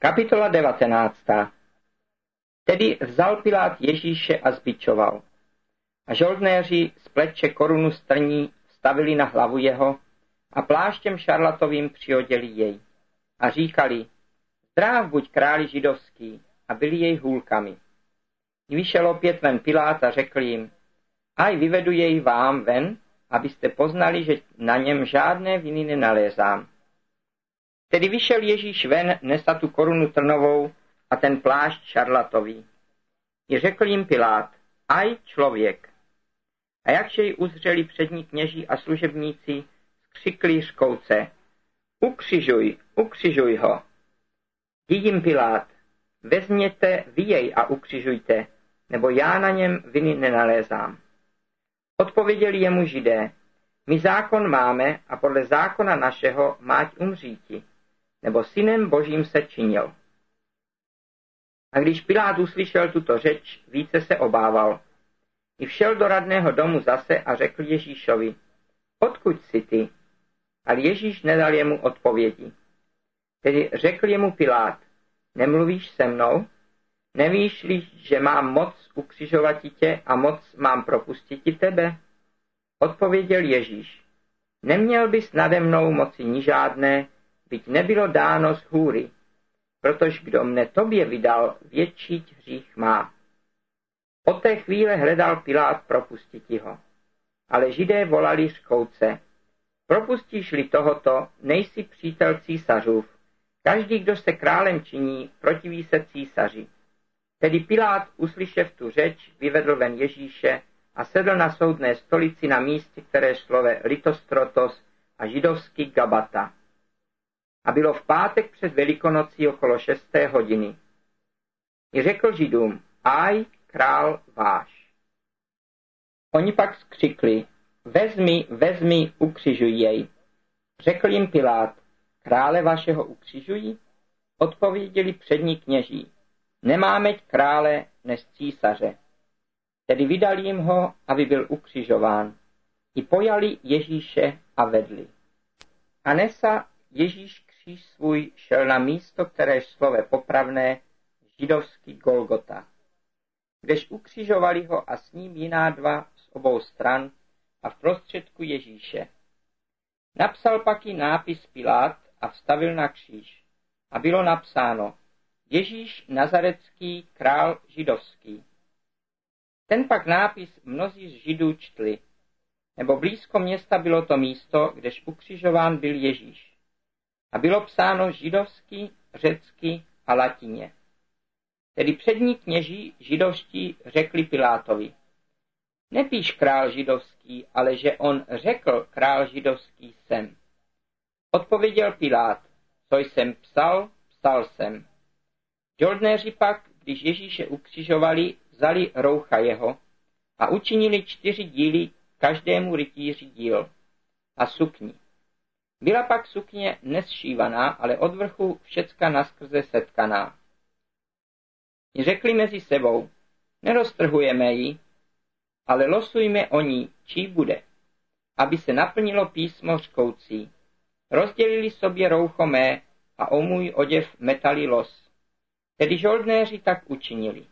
Kapitola 19. Tedy vzal Pilát Ježíše a zbičoval. A žoldnéři z pleče korunu strní stavili na hlavu jeho a pláštěm šarlatovým přioděli jej. A říkali, zdrav buď králi židovský, a byli jej hůlkami. Vyšel opět ven Pilát a řekl jim, aj vyvedu jej vám ven, abyste poznali, že na něm žádné viny nenalézám. Tedy vyšel Ježíš ven, nesa tu korunu trnovou a ten plášť šarlatový. I řekl jim Pilát, aj člověk. A jakže jej uzřeli přední kněží a služebníci, skřikli škouce, ukřižuj, ukřižuj ho. Dí Pilát, vezměte vy jej a ukřižujte, nebo já na něm viny nenalézám. Odpověděli jemu židé, my zákon máme a podle zákona našeho máť umříti nebo synem božím se činil. A když Pilát uslyšel tuto řeč, více se obával. I všel do radného domu zase a řekl Ježíšovi, odkud jsi ty? Ale Ježíš nedal jemu odpovědi. Tedy řekl jemu Pilát, nemluvíš se mnou? Nevíš že mám moc ukřižovat tě a moc mám propustit ti tebe? Odpověděl Ježíš, neměl bys nade mnou moci ni žádné, byť nebylo dáno z hůry, protože kdo mne tobě vydal, větší hřích má. Od té chvíle hledal Pilát propustit ho. Ale židé volali škouce. Propustíš-li tohoto, nejsi přítel císařův. Každý, kdo se králem činí, protiví se císaři. Tedy Pilát, uslyšev tu řeč, vyvedl ven Ježíše a sedl na soudné stolici na místě, které šlove Litostrotos a židovský Gabata a bylo v pátek před Velikonocí okolo šesté hodiny. I řekl židům, aj král váš. Oni pak skřikli, vezmi, vezmi, ukřižuj jej. Řekl jim Pilát, krále vašeho ukřižují? Odpověděli přední kněží, nemáme krále než císaře. Tedy vydali jim ho, aby byl ukřižován. I pojali Ježíše a vedli. Anesa Ježíš kříž svůj šel na místo, které slove popravné, židovský Golgota, kdež ukřižovali ho a s ním jiná dva z obou stran a v prostředku Ježíše. Napsal pak i nápis Pilát a vstavil na kříž. A bylo napsáno Ježíš Nazarecký král židovský. Ten pak nápis mnozí z židů čtli, nebo blízko města bylo to místo, kdež ukřižován byl Ježíš a bylo psáno židovsky, řecky a latině. Tedy přední kněží židovští řekli Pilátovi, nepíš král židovský, ale že on řekl král židovský jsem. Odpověděl Pilát, co jsem psal, psal jsem. Žoldnéři pak, když Ježíše ukřižovali, vzali roucha jeho a učinili čtyři díly každému rytíři díl a sukni. Byla pak sukně nesšívaná, ale od vrchu všecka naskrze setkaná. Řekli mezi sebou, neroztrhujeme ji, ale losujme o ní, čí bude, aby se naplnilo písmo řkoucí. Rozdělili sobě roucho mé a o můj oděv metali los. Tedy žoldnéři tak učinili.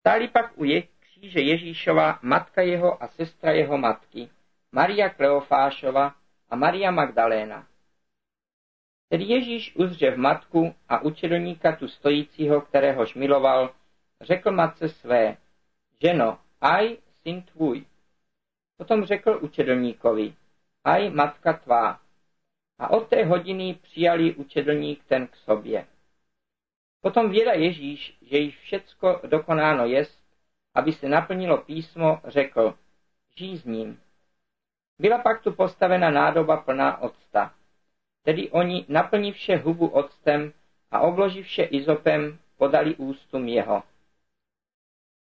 Stáli pak u je kříže Ježíšova, matka jeho a sestra jeho matky, Maria Kleofášova, a Maria Magdaléna. Tedy Ježíš uzřev matku a učedlníka tu stojícího, kteréhož miloval, řekl matce své, ženo, aj syn tvůj. Potom řekl učedlníkovi, aj matka tvá. A od té hodiny přijali učedlník ten k sobě. Potom věda Ježíš, že již všecko dokonáno jest, aby se naplnilo písmo, řekl, žij s ním. Byla pak tu postavena nádoba plná octa. Tedy oni vše hubu octem a vše izopem podali ústům jeho.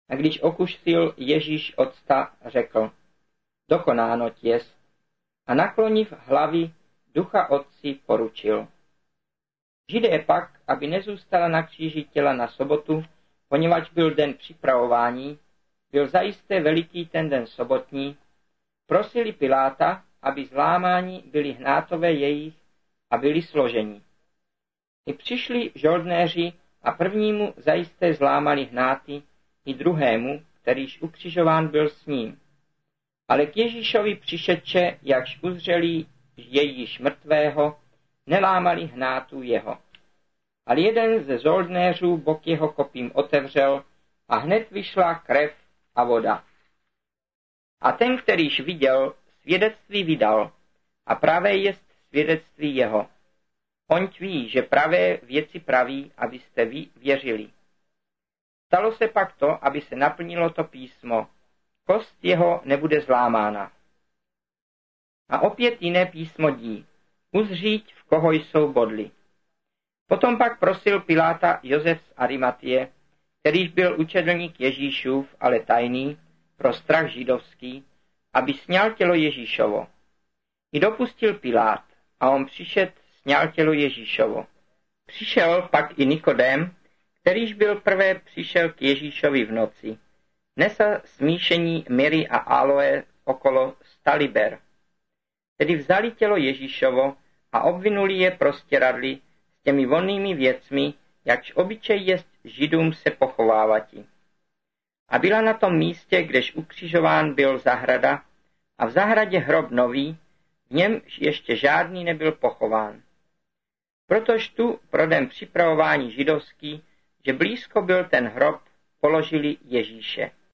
A když okuštil Ježíš octa, řekl, dokonáno jest, a nakloniv hlavy ducha otci poručil. Židé pak, aby nezůstala na kříži těla na sobotu, poněvadž byl den připravování, byl zajisté veliký ten den sobotní, Prosili Piláta, aby zlámáni byli hnátové jejich a byli složeni. I přišli žoldnéři a prvnímu zajisté zlámali hnáty, i druhému, kterýž ukřižován byl s ním. Ale k Ježíšovi přišetče, jakž uzřeli jejíž mrtvého, nelámali hnátů jeho. Ale jeden ze zoldnéřů bok jeho kopím otevřel a hned vyšla krev a voda. A ten, kterýž viděl, svědectví vydal a pravé jest svědectví jeho. Onť ví, že pravé věci praví, abyste vy věřili. Stalo se pak to, aby se naplnilo to písmo. Kost jeho nebude zlámána. A opět jiné písmo dí. Uzříť, v koho jsou bodly. Potom pak prosil Piláta Josef z Arimatie, kterýž byl učedlník Ježíšův, ale tajný, pro strach židovský, aby sněl tělo Ježíšovo. I dopustil Pilát a on přišet sněl tělo Ježíšovo. Přišel pak i Nikodém, kterýž byl prvé přišel k Ježíšovi v noci. Nesa smíšení miry a aloe okolo staliber. Tedy vzali tělo Ježíšovo a obvinuli je prostěradli s těmi vonnými věcmi, jakž obyčej jest židům se pochovávati. A byla na tom místě, kdež ukřižován byl zahrada, a v zahradě hrob nový, v něm ještě žádný nebyl pochován. Protož tu prodem připravování židovský, že blízko byl ten hrob, položili Ježíše.